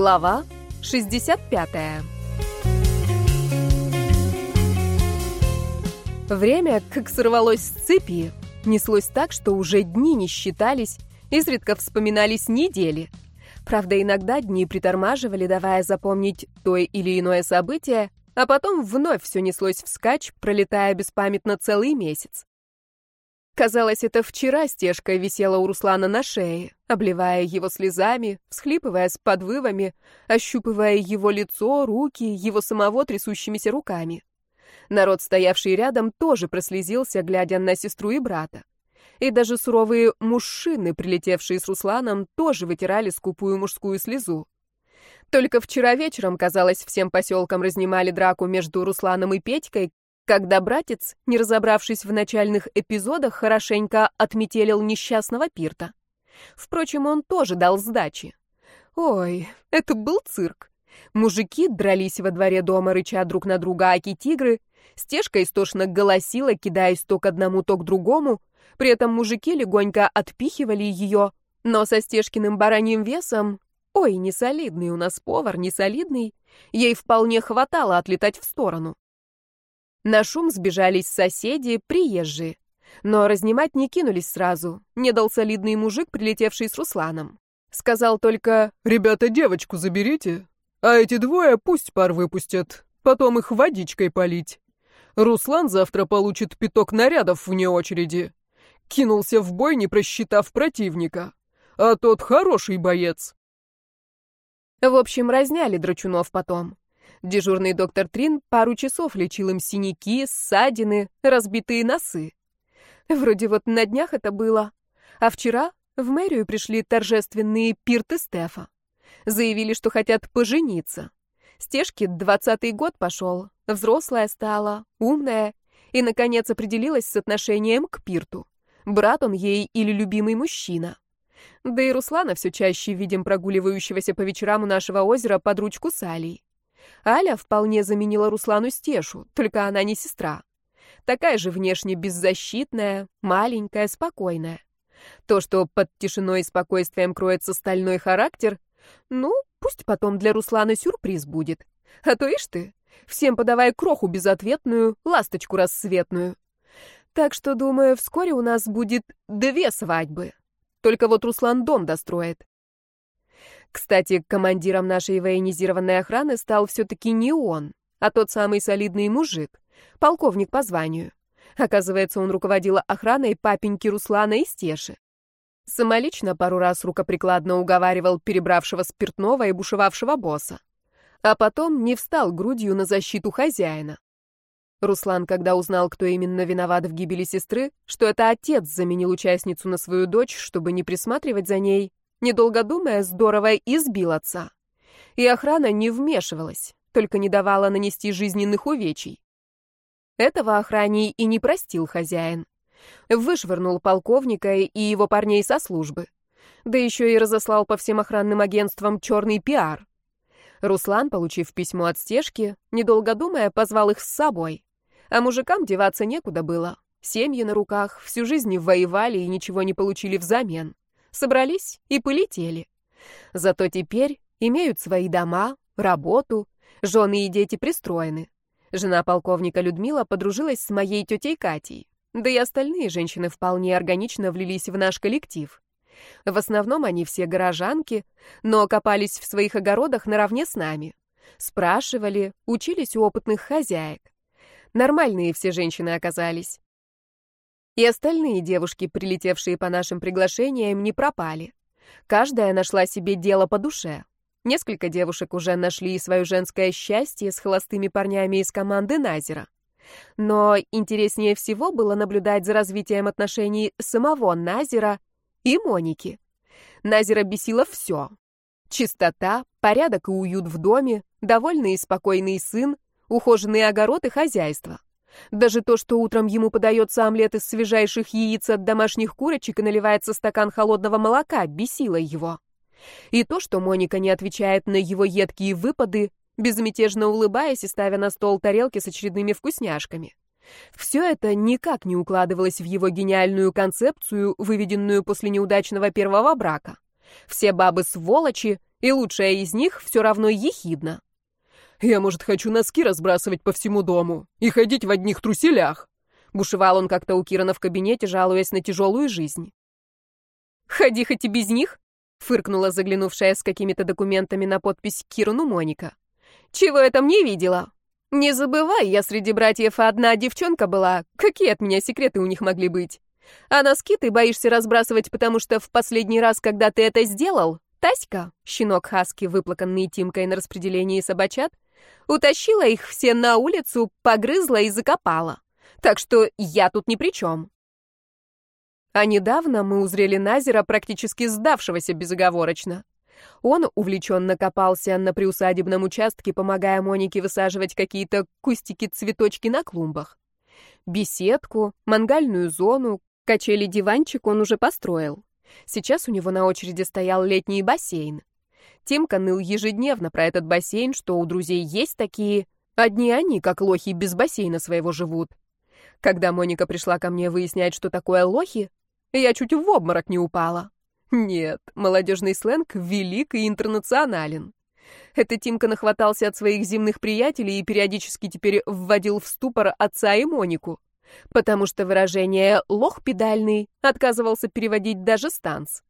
Глава 65. Время, как сорвалось с цепи, неслось так, что уже дни не считались, изредка вспоминались недели. Правда, иногда дни притормаживали, давая запомнить то или иное событие, а потом вновь все неслось вскачь, пролетая беспамятно целый месяц. Казалось, это вчера стежка висела у Руслана на шее, обливая его слезами, всхлипывая с подвывами, ощупывая его лицо, руки, его самого трясущимися руками. Народ, стоявший рядом, тоже прослезился, глядя на сестру и брата. И даже суровые мужчины, прилетевшие с Русланом, тоже вытирали скупую мужскую слезу. Только вчера вечером, казалось, всем поселкам разнимали драку между Русланом и Петькой, когда братец, не разобравшись в начальных эпизодах, хорошенько отметелил несчастного Пирта. Впрочем, он тоже дал сдачи. Ой, это был цирк. Мужики дрались во дворе дома, рыча друг на друга аки-тигры, стежка истошно голосила, кидаясь то к одному, то к другому, при этом мужики легонько отпихивали ее, но со стежкиным бараньим весом, ой, не солидный у нас повар, не солидный, ей вполне хватало отлетать в сторону. На шум сбежались соседи, приезжие. Но разнимать не кинулись сразу. Не дал солидный мужик, прилетевший с Русланом. Сказал только «Ребята, девочку заберите, а эти двое пусть пар выпустят, потом их водичкой полить. Руслан завтра получит пяток нарядов вне очереди. Кинулся в бой, не просчитав противника. А тот хороший боец». В общем, разняли драчунов потом. Дежурный доктор Трин пару часов лечил им синяки, ссадины, разбитые носы. Вроде вот на днях это было. А вчера в мэрию пришли торжественные пирты Стефа. Заявили, что хотят пожениться. Стежке двадцатый год пошел, взрослая стала, умная, и, наконец, определилась с отношением к пирту. Брат он ей или любимый мужчина. Да и Руслана все чаще видим прогуливающегося по вечерам у нашего озера под ручку с Алей. Аля вполне заменила Руслану Стешу, только она не сестра. Такая же внешне беззащитная, маленькая, спокойная. То, что под тишиной и спокойствием кроется стальной характер, ну, пусть потом для Руслана сюрприз будет. А то ишь ты, всем подавай кроху безответную, ласточку рассветную. Так что, думаю, вскоре у нас будет две свадьбы. Только вот Руслан дом достроит. Кстати, командиром нашей военизированной охраны стал все-таки не он, а тот самый солидный мужик, полковник по званию. Оказывается, он руководил охраной папеньки Руслана и Стеши. Самолично пару раз рукоприкладно уговаривал перебравшего спиртного и бушевавшего босса. А потом не встал грудью на защиту хозяина. Руслан, когда узнал, кто именно виноват в гибели сестры, что это отец заменил участницу на свою дочь, чтобы не присматривать за ней, недолго думая, здорово избил отца. И охрана не вмешивалась, только не давала нанести жизненных увечий. Этого охране и не простил хозяин. Вышвырнул полковника и его парней со службы. Да еще и разослал по всем охранным агентствам черный пиар. Руслан, получив письмо от стежки, недолго думая, позвал их с собой. А мужикам деваться некуда было. Семьи на руках, всю жизнь воевали и ничего не получили взамен собрались и полетели. Зато теперь имеют свои дома, работу, жены и дети пристроены. Жена полковника Людмила подружилась с моей тетей Катей. Да и остальные женщины вполне органично влились в наш коллектив. В основном они все горожанки, но копались в своих огородах наравне с нами. Спрашивали, учились у опытных хозяек. Нормальные все женщины оказались. И остальные девушки, прилетевшие по нашим приглашениям, не пропали. Каждая нашла себе дело по душе. Несколько девушек уже нашли свое женское счастье с холостыми парнями из команды Назера. Но интереснее всего было наблюдать за развитием отношений самого Назера и Моники. Назера бесило все. Чистота, порядок и уют в доме, довольный и спокойный сын, ухоженный огород и хозяйство. Даже то, что утром ему подается омлет из свежайших яиц от домашних курочек и наливается стакан холодного молока, бесило его. И то, что Моника не отвечает на его едкие выпады, безмятежно улыбаясь и ставя на стол тарелки с очередными вкусняшками. Все это никак не укладывалось в его гениальную концепцию, выведенную после неудачного первого брака. Все бабы сволочи, и лучшая из них все равно ехидна. «Я, может, хочу носки разбрасывать по всему дому и ходить в одних труселях», бушевал он как-то у Кирана в кабинете, жалуясь на тяжелую жизнь. «Ходи хоть и без них», — фыркнула заглянувшая с какими-то документами на подпись Кирану Моника. «Чего я там не видела? Не забывай, я среди братьев одна девчонка была. Какие от меня секреты у них могли быть? А носки ты боишься разбрасывать, потому что в последний раз, когда ты это сделал, Таська, щенок Хаски, выплаканный Тимкой на распределении собачат, утащила их все на улицу, погрызла и закопала. Так что я тут ни при чем. А недавно мы узрели Назера, практически сдавшегося безоговорочно. Он увлеченно копался на приусадебном участке, помогая Монике высаживать какие-то кустики-цветочки на клумбах. Беседку, мангальную зону, качели-диванчик он уже построил. Сейчас у него на очереди стоял летний бассейн. Тимка ныл ежедневно про этот бассейн, что у друзей есть такие. Одни они, как лохи, без бассейна своего живут. Когда Моника пришла ко мне выяснять, что такое лохи, я чуть в обморок не упала. Нет, молодежный сленг велик и интернационален. Это Тимка нахватался от своих земных приятелей и периодически теперь вводил в ступор отца и Монику, потому что выражение «лох педальный» отказывался переводить даже станц.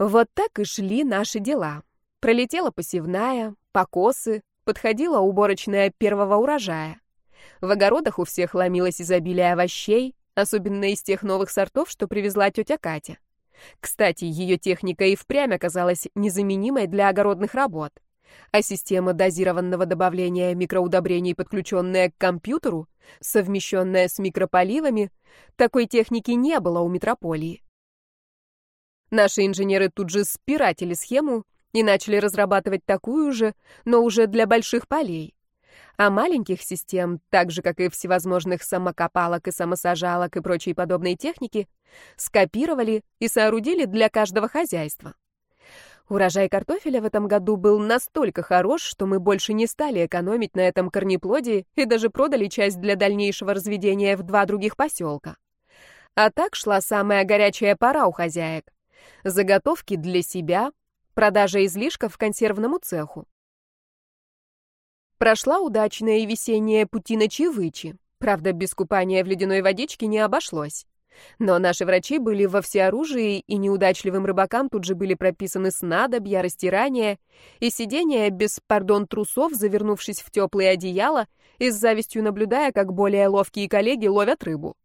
Вот так и шли наши дела. Пролетела посевная, покосы, подходила уборочная первого урожая. В огородах у всех ломилось изобилие овощей, особенно из тех новых сортов, что привезла тетя Катя. Кстати, ее техника и впрямь оказалась незаменимой для огородных работ. А система дозированного добавления микроудобрений, подключенная к компьютеру, совмещенная с микрополивами, такой техники не было у метрополии. Наши инженеры тут же спиратили схему и начали разрабатывать такую же, но уже для больших полей. А маленьких систем, так же, как и всевозможных самокопалок и самосажалок и прочей подобной техники, скопировали и соорудили для каждого хозяйства. Урожай картофеля в этом году был настолько хорош, что мы больше не стали экономить на этом корнеплоде и даже продали часть для дальнейшего разведения в два других поселка. А так шла самая горячая пора у хозяек. Заготовки для себя, продажа излишков консервному цеху. Прошла удачная и весенняя пути на Чивычи. Правда, без купания в ледяной водичке не обошлось. Но наши врачи были во всеоружии, и неудачливым рыбакам тут же были прописаны снадобья, растирания и сидения без, пардон, трусов, завернувшись в теплые одеяла и с завистью наблюдая, как более ловкие коллеги ловят рыбу.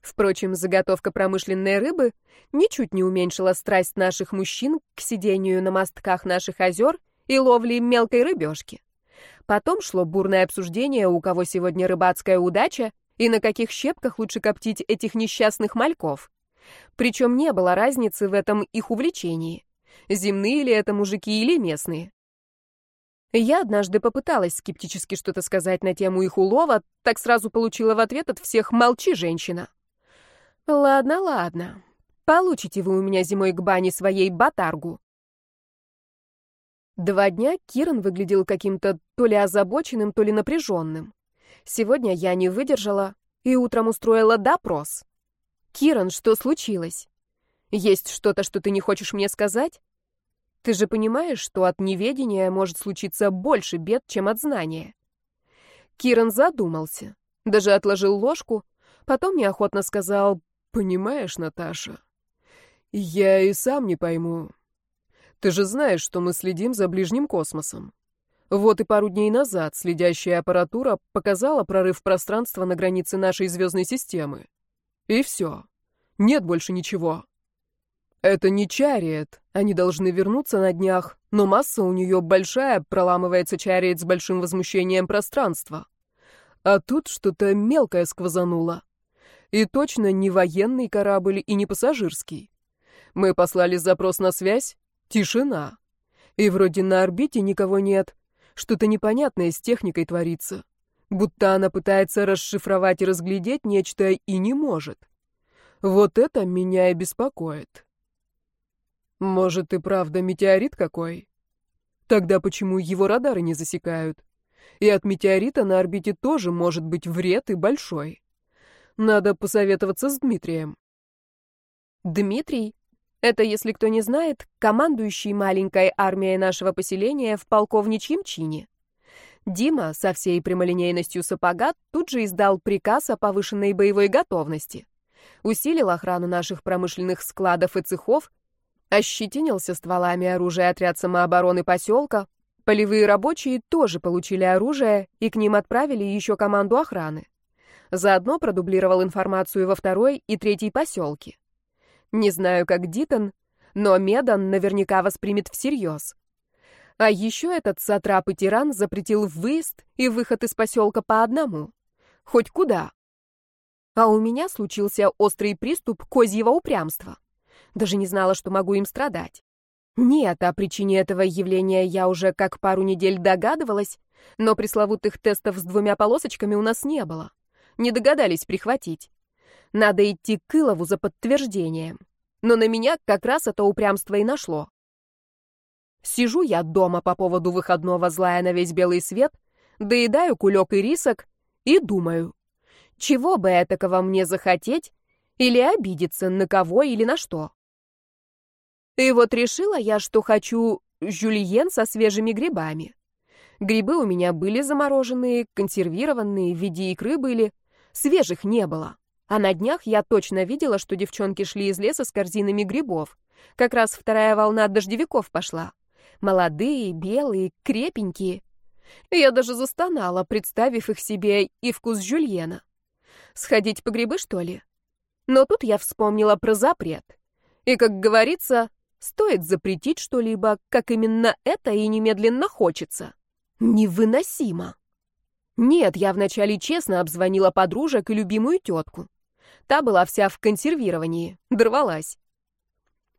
Впрочем, заготовка промышленной рыбы ничуть не уменьшила страсть наших мужчин к сидению на мостках наших озер и ловле мелкой рыбешки. Потом шло бурное обсуждение, у кого сегодня рыбацкая удача и на каких щепках лучше коптить этих несчастных мальков. Причем не было разницы в этом их увлечении. Земные ли это мужики или местные. Я однажды попыталась скептически что-то сказать на тему их улова, так сразу получила в ответ от всех «молчи, женщина». Ладно, ладно. Получите вы у меня зимой к бане своей батаргу. Два дня Киран выглядел каким-то то ли озабоченным, то ли напряженным. Сегодня я не выдержала и утром устроила допрос. «Киран, что случилось? Есть что-то, что ты не хочешь мне сказать? Ты же понимаешь, что от неведения может случиться больше бед, чем от знания?» Киран задумался, даже отложил ложку, потом неохотно сказал «Понимаешь, Наташа, я и сам не пойму, ты же знаешь, что мы следим за ближним космосом. Вот и пару дней назад следящая аппаратура показала прорыв пространства на границе нашей звездной системы. И все. Нет больше ничего. Это не Чариет. Они должны вернуться на днях, но масса у нее большая, проламывается Чариет с большим возмущением пространства. А тут что-то мелкое сквозануло. И точно не военный корабль и не пассажирский. Мы послали запрос на связь, Тишина. И вроде на орбите никого нет. Что-то непонятное с техникой творится. Будто она пытается расшифровать и разглядеть нечто и не может. Вот это меня и беспокоит. Может, и правда метеорит какой? Тогда почему его радары не засекают? И от метеорита на орбите тоже может быть вред и большой. Надо посоветоваться с Дмитрием. Дмитрий? Это, если кто не знает, командующий маленькой армией нашего поселения в полковничьем чине. Дима со всей прямолинейностью сапога тут же издал приказ о повышенной боевой готовности. Усилил охрану наших промышленных складов и цехов, ощетинился стволами оружия отряд самообороны поселка, полевые рабочие тоже получили оружие и к ним отправили еще команду охраны. Заодно продублировал информацию во второй и третьей поселке. Не знаю, как Дитон, но Медан наверняка воспримет всерьез. А еще этот сатрап и тиран запретил выезд и выход из поселка по одному. Хоть куда. А у меня случился острый приступ козьего упрямства. Даже не знала, что могу им страдать. Нет, о причине этого явления я уже как пару недель догадывалась, но пресловутых тестов с двумя полосочками у нас не было. Не догадались прихватить. Надо идти к Илову за подтверждением. Но на меня как раз это упрямство и нашло. Сижу я дома по поводу выходного злая на весь белый свет, доедаю кулек и рисок и думаю, чего бы этакого мне захотеть или обидеться на кого или на что. И вот решила я, что хочу жюльен со свежими грибами. Грибы у меня были замороженные, консервированные, в виде икры были, свежих не было. А на днях я точно видела, что девчонки шли из леса с корзинами грибов. Как раз вторая волна дождевиков пошла. Молодые, белые, крепенькие. Я даже застонала, представив их себе и вкус жюльена. Сходить по грибы, что ли? Но тут я вспомнила про запрет. И, как говорится, стоит запретить что-либо, как именно это и немедленно хочется. Невыносимо. Нет, я вначале честно обзвонила подружек и любимую тетку. Та была вся в консервировании, дорвалась.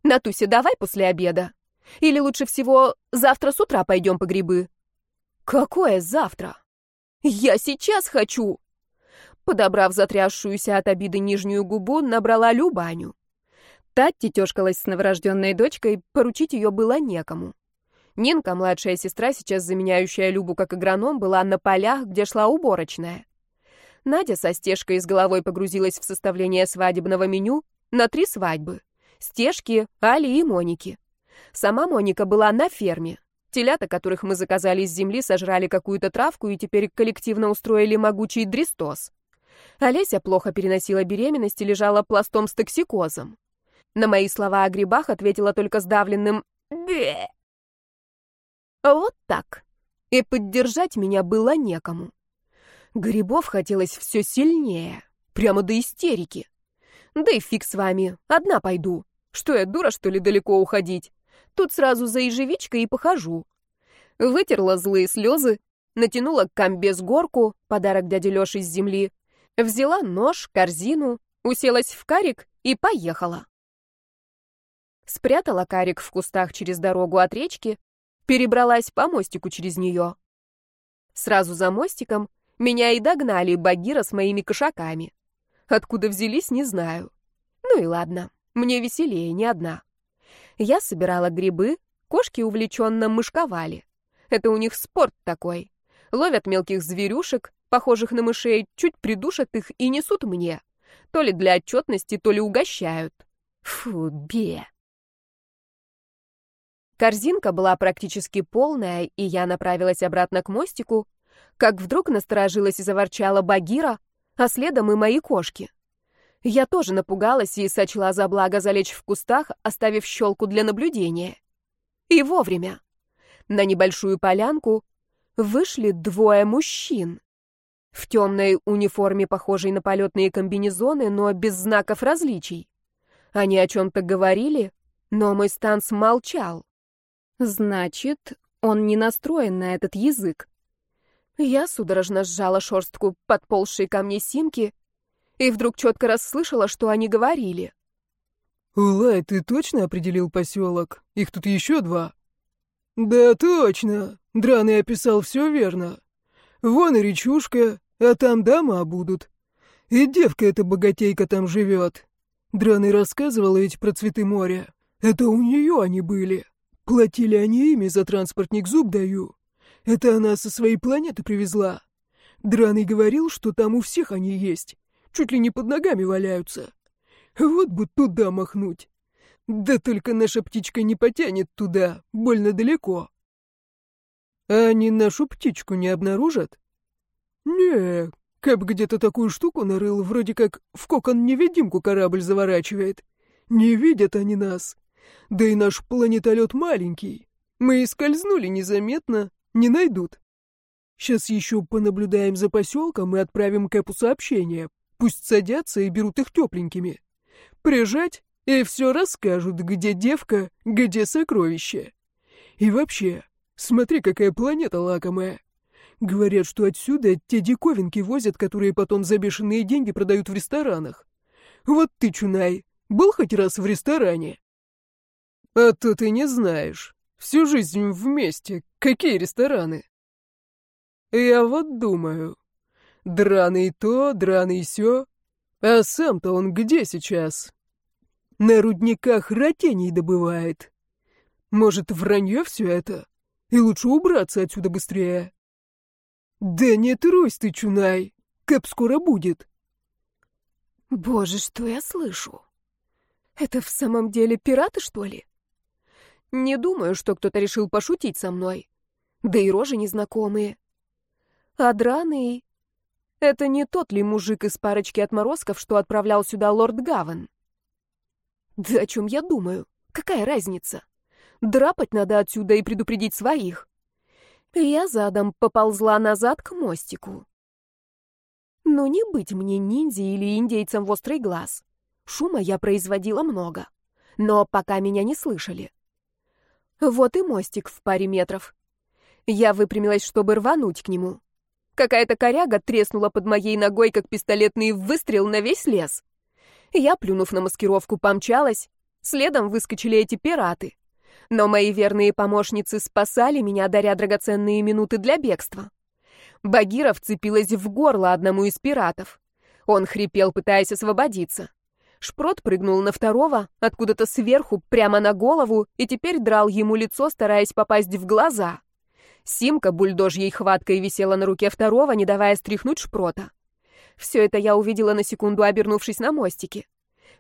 «Натуся, давай после обеда. Или лучше всего завтра с утра пойдем по грибы. Какое завтра? Я сейчас хочу. Подобрав затрясшуюся от обиды нижнюю губу, набрала Любаню. Та тетешкалась с новорожденной дочкой, поручить ее было некому. Нинка, младшая сестра, сейчас заменяющая Любу как агроном, была на полях, где шла уборочная. Надя со стежкой с головой погрузилась в составление свадебного меню на три свадьбы. Стежки, Али и Моники. Сама Моника была на ферме. Телята, которых мы заказали с земли, сожрали какую-то травку и теперь коллективно устроили могучий дристоз. Олеся плохо переносила беременность и лежала пластом с токсикозом. На мои слова о грибах ответила только сдавленным «Бе». Вот так. И поддержать меня было некому. Грибов хотелось все сильнее, прямо до истерики. Да и фиг с вами, одна пойду. Что я, дура, что ли, далеко уходить? Тут сразу за ежевичкой и похожу. Вытерла злые слезы, натянула комбез горку, подарок дяде Лёши с земли, взяла нож, корзину, уселась в карик и поехала. Спрятала карик в кустах через дорогу от речки, перебралась по мостику через нее. Сразу за мостиком меня и догнали Багира с моими кошаками. Откуда взялись, не знаю. Ну и ладно, мне веселее, не одна. Я собирала грибы, кошки увлеченно мышковали. Это у них спорт такой. Ловят мелких зверюшек, похожих на мышей, чуть придушат их и несут мне. То ли для отчетности, то ли угощают. Фу, бе. Корзинка была практически полная, и я направилась обратно к мостику, как вдруг насторожилась и заворчала Багира, а следом и мои кошки. Я тоже напугалась и сочла за благо залечь в кустах, оставив щелку для наблюдения. И вовремя. На небольшую полянку вышли двое мужчин. В темной униформе, похожей на полетные комбинезоны, но без знаков различий. Они о чем-то говорили, но мой станц молчал. Значит, он не настроен на этот язык. Я судорожно сжала шорстку подползшей ко мне симки и вдруг четко расслышала, что они говорили. «Улай, ты точно определил поселок? Их тут еще два?» «Да, точно. Драный описал все верно. Вон и речушка, а там дома будут. И девка эта богатейка там живет. Драный рассказывал ведь про цветы моря. Это у нее они были. Платили они ими, за транспортник зуб даю. Это она со своей планеты привезла. Драный говорил, что там у всех они есть чуть ли не под ногами валяются. Вот бы туда махнуть. Да только наша птичка не потянет туда, больно далеко. А они нашу птичку не обнаружат? Не, Кэп где-то такую штуку нарыл, вроде как в кокон-невидимку корабль заворачивает. Не видят они нас. Да и наш планетолет маленький. Мы и скользнули незаметно, не найдут. Сейчас еще понаблюдаем за поселком и отправим Кэпу сообщение. Пусть садятся и берут их тепленькими. Прижать, и все расскажут, где девка, где сокровище. И вообще, смотри, какая планета лакомая. Говорят, что отсюда те диковинки возят, которые потом за бешеные деньги продают в ресторанах. Вот ты, Чунай, был хоть раз в ресторане? А то ты не знаешь. Всю жизнь вместе. Какие рестораны? Я вот думаю. Драный то, драный сё. А сам-то он где сейчас? На рудниках ротений добывает. Может, вранье все это? И лучше убраться отсюда быстрее. Да не трусь ты, Чунай. Кэп скоро будет. Боже, что я слышу? Это в самом деле пираты, что ли? Не думаю, что кто-то решил пошутить со мной. Да и рожи незнакомые. А драный... Это не тот ли мужик из парочки отморозков, что отправлял сюда лорд Гаван? Да о чем я думаю? Какая разница? Драпать надо отсюда и предупредить своих. Я задом поползла назад к мостику. Но не быть мне ниндзей или индейцем в острый глаз. Шума я производила много, но пока меня не слышали. Вот и мостик в паре метров. Я выпрямилась, чтобы рвануть к нему. Какая-то коряга треснула под моей ногой, как пистолетный выстрел на весь лес. Я, плюнув на маскировку, помчалась. Следом выскочили эти пираты. Но мои верные помощницы спасали меня, даря драгоценные минуты для бегства. Багира вцепилась в горло одному из пиратов. Он хрипел, пытаясь освободиться. Шпрот прыгнул на второго, откуда-то сверху, прямо на голову, и теперь драл ему лицо, стараясь попасть в глаза. Симка бульдожьей хваткой висела на руке второго, не давая стряхнуть шпрота. Все это я увидела на секунду, обернувшись на мостике.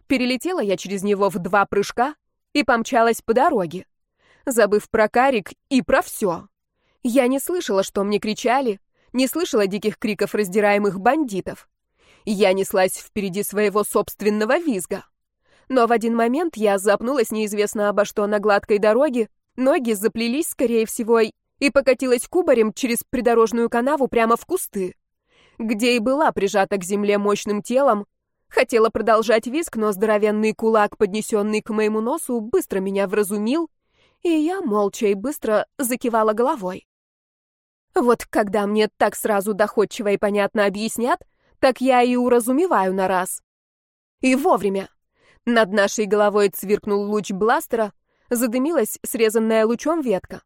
Перелетела я через него в два прыжка и помчалась по дороге, забыв про карик и про все. Я не слышала, что мне кричали, не слышала диких криков раздираемых бандитов. Я неслась впереди своего собственного визга. Но в один момент я запнулась неизвестно обо что на гладкой дороге, ноги заплелись, скорее всего, и покатилась кубарем через придорожную канаву прямо в кусты, где и была прижата к земле мощным телом. Хотела продолжать виск, но здоровенный кулак, поднесенный к моему носу, быстро меня вразумил, и я молча и быстро закивала головой. Вот когда мне так сразу доходчиво и понятно объяснят, так я и уразумеваю на раз. И вовремя. Над нашей головой цвиркнул луч бластера, задымилась срезанная лучом ветка.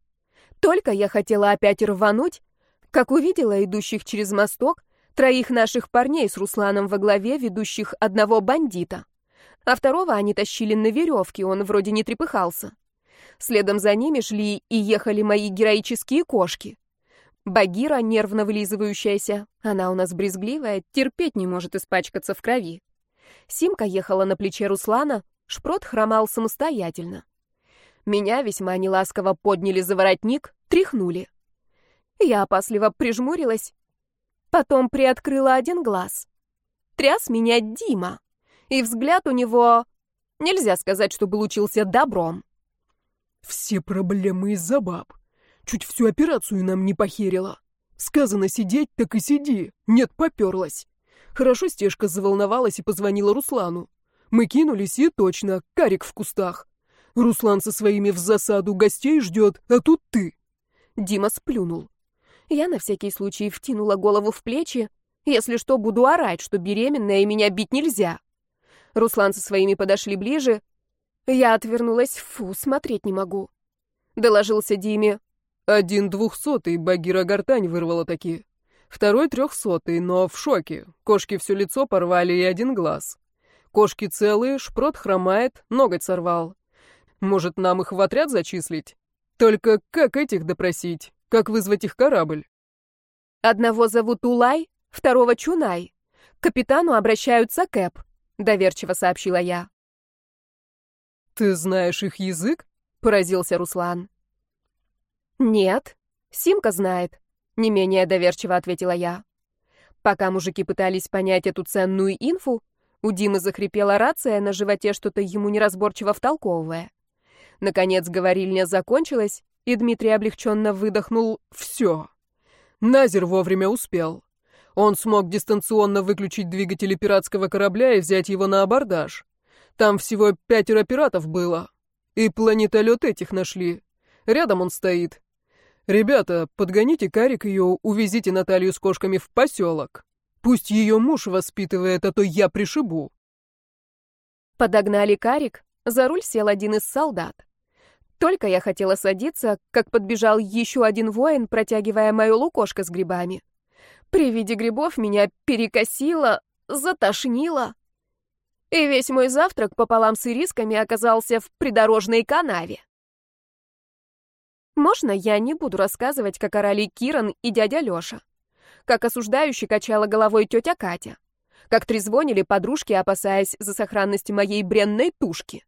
Только я хотела опять рвануть, как увидела идущих через мосток троих наших парней с Русланом во главе, ведущих одного бандита. А второго они тащили на веревке, он вроде не трепыхался. Следом за ними шли и ехали мои героические кошки. Багира, нервно вылизывающаяся, она у нас брезгливая, терпеть не может испачкаться в крови. Симка ехала на плече Руслана, Шпрот хромал самостоятельно. Меня весьма неласково подняли за воротник, тряхнули. Я опасливо прижмурилась, потом приоткрыла один глаз. Тряс меня Дима, и взгляд у него... Нельзя сказать, что получился добром. «Все проблемы из-за баб. Чуть всю операцию нам не похерила. Сказано сидеть, так и сиди. Нет, поперлась. Хорошо Стежка заволновалась и позвонила Руслану. Мы кинулись, и точно, карик в кустах. Руслан со своими в засаду гостей ждет, а тут ты. Дима сплюнул. Я на всякий случай втянула голову в плечи. Если что, буду орать, что беременная и меня бить нельзя. Руслан со своими подошли ближе. Я отвернулась. Фу, смотреть не могу. Доложился Диме. Один двухсотый Багира гортань вырвала такие. Второй трехсотый, но в шоке. Кошки все лицо порвали и один глаз. Кошки целые, шпрот хромает, ноготь сорвал. Может, нам их в отряд зачислить? Только как этих допросить? Как вызвать их корабль? Одного зовут Улай, второго Чунай. К капитану обращаются Кэп, доверчиво сообщила я. «Ты знаешь их язык?» — поразился Руслан. «Нет, Симка знает», — не менее доверчиво ответила я. Пока мужики пытались понять эту ценную инфу, у Димы захрипела рация, на животе что-то ему неразборчиво втолковывая. Наконец говорильня закончилась, и Дмитрий облегченно выдохнул «Все». Назер вовремя успел. Он смог дистанционно выключить двигатели пиратского корабля и взять его на абордаж. Там всего пятеро пиратов было. И планетолет этих нашли. Рядом он стоит. Ребята, подгоните Карик ее, увезите Наталью с кошками в поселок. Пусть ее муж воспитывает, а то я пришибу. Подогнали Карик, за руль сел один из солдат. Только я хотела садиться, как подбежал еще один воин, протягивая мою лукошко с грибами. При виде грибов меня перекосило, затошнило. И весь мой завтрак пополам с ирисками оказался в придорожной канаве. Можно я не буду рассказывать, как орали Киран и дядя Лёша? Как осуждающе качала головой тетя Катя? Как трезвонили подружки, опасаясь за сохранность моей бренной тушки?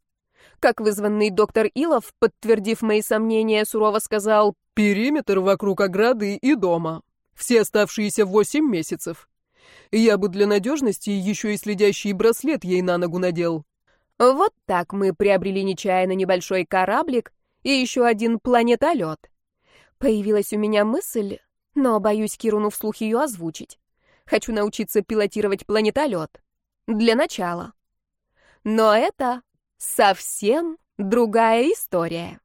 Как вызванный доктор Илов, подтвердив мои сомнения, сурово сказал «Периметр вокруг ограды и дома. Все оставшиеся восемь месяцев. Я бы для надежности еще и следящий браслет ей на ногу надел». Вот так мы приобрели нечаянно небольшой кораблик и еще один планетолет. Появилась у меня мысль, но боюсь Кируну вслух ее озвучить. Хочу научиться пилотировать планетолет. Для начала. Но это совсем другая история.